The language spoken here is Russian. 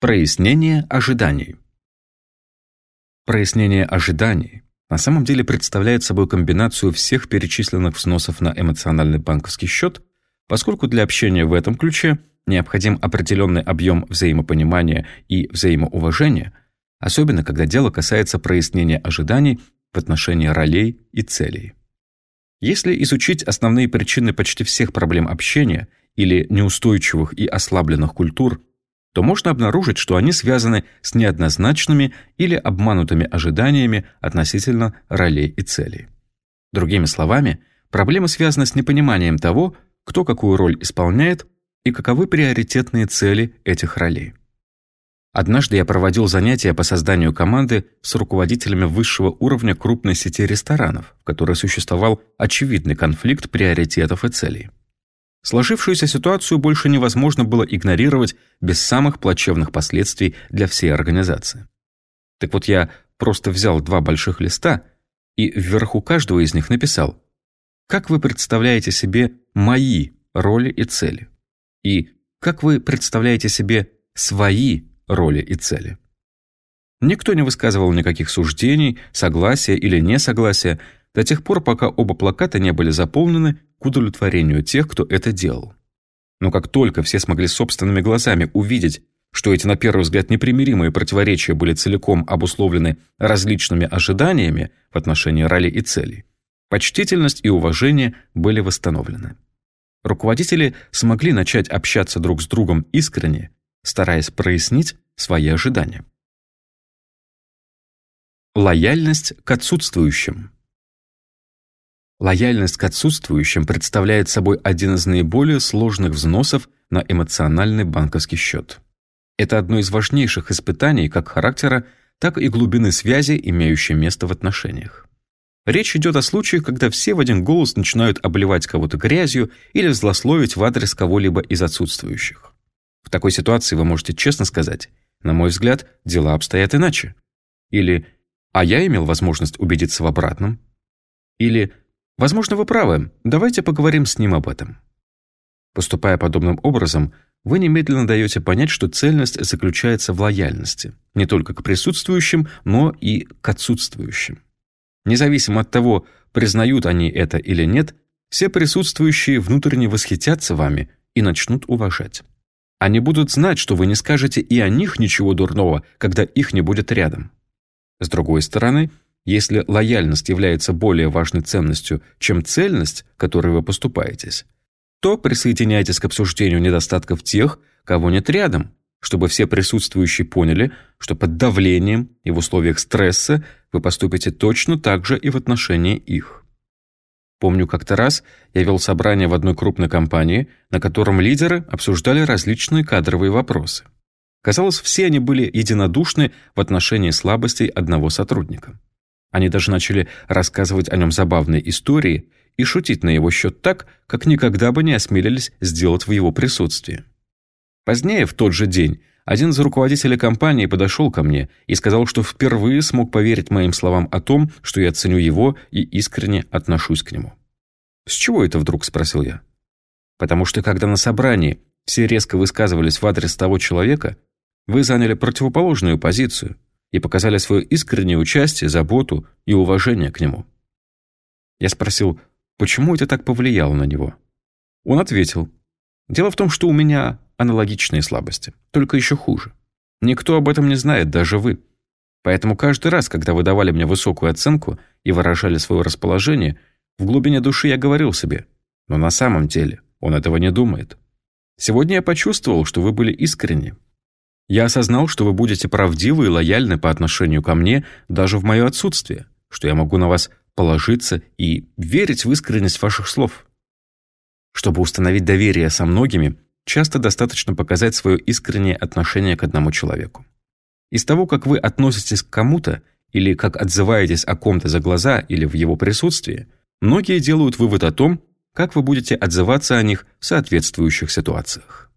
Прояснение ожиданий. Прояснение ожиданий на самом деле представляет собой комбинацию всех перечисленных взносов на эмоциональный банковский счет, поскольку для общения в этом ключе необходим определенный объем взаимопонимания и взаимоуважения, особенно когда дело касается прояснения ожиданий в отношении ролей и целей. Если изучить основные причины почти всех проблем общения или неустойчивых и ослабленных культур, то можно обнаружить, что они связаны с неоднозначными или обманутыми ожиданиями относительно ролей и целей. Другими словами, проблема связана с непониманием того, кто какую роль исполняет и каковы приоритетные цели этих ролей. Однажды я проводил занятия по созданию команды с руководителями высшего уровня крупной сети ресторанов, в которой существовал очевидный конфликт приоритетов и целей. Сложившуюся ситуацию больше невозможно было игнорировать без самых плачевных последствий для всей организации. Так вот я просто взял два больших листа и вверху каждого из них написал «Как вы представляете себе мои роли и цели?» и «Как вы представляете себе свои роли и цели?» Никто не высказывал никаких суждений, согласия или несогласия до тех пор, пока оба плаката не были заполнены к удовлетворению тех, кто это делал. Но как только все смогли собственными глазами увидеть, что эти на первый взгляд непримиримые противоречия были целиком обусловлены различными ожиданиями в отношении роли и целей, почтительность и уважение были восстановлены. Руководители смогли начать общаться друг с другом искренне, стараясь прояснить свои ожидания. Лояльность к отсутствующим – Лояльность к отсутствующим представляет собой один из наиболее сложных взносов на эмоциональный банковский счет. Это одно из важнейших испытаний как характера, так и глубины связи, имеющей место в отношениях. Речь идет о случаях, когда все в один голос начинают обливать кого-то грязью или злословить в адрес кого-либо из отсутствующих. В такой ситуации вы можете честно сказать, на мой взгляд, дела обстоят иначе. Или «а я имел возможность убедиться в обратном». Или Возможно, вы правы. Давайте поговорим с ним об этом. Поступая подобным образом, вы немедленно даете понять, что цельность заключается в лояльности, не только к присутствующим, но и к отсутствующим. Независимо от того, признают они это или нет, все присутствующие внутренне восхитятся вами и начнут уважать. Они будут знать, что вы не скажете и о них ничего дурного, когда их не будет рядом. С другой стороны, если лояльность является более важной ценностью, чем цельность, которой вы поступаетесь, то присоединяйтесь к обсуждению недостатков тех, кого нет рядом, чтобы все присутствующие поняли, что под давлением и в условиях стресса вы поступите точно так же и в отношении их. Помню, как-то раз я вел собрание в одной крупной компании, на котором лидеры обсуждали различные кадровые вопросы. Казалось, все они были единодушны в отношении слабостей одного сотрудника. Они даже начали рассказывать о нем забавные истории и шутить на его счет так, как никогда бы не осмелились сделать в его присутствии. Позднее, в тот же день, один из руководителей компании подошел ко мне и сказал, что впервые смог поверить моим словам о том, что я ценю его и искренне отношусь к нему. «С чего это вдруг?» – спросил я. «Потому что когда на собрании все резко высказывались в адрес того человека, вы заняли противоположную позицию – и показали свое искреннее участие, заботу и уважение к нему. Я спросил, почему это так повлияло на него. Он ответил, дело в том, что у меня аналогичные слабости, только еще хуже. Никто об этом не знает, даже вы. Поэтому каждый раз, когда вы давали мне высокую оценку и выражали свое расположение, в глубине души я говорил себе, но на самом деле он этого не думает. Сегодня я почувствовал, что вы были искренни, я осознал, что вы будете правдивы и лояльны по отношению ко мне даже в мое отсутствие, что я могу на вас положиться и верить в искренность ваших слов. Чтобы установить доверие со многими, часто достаточно показать свое искреннее отношение к одному человеку. Из того, как вы относитесь к кому-то или как отзываетесь о ком-то за глаза или в его присутствии, многие делают вывод о том, как вы будете отзываться о них в соответствующих ситуациях.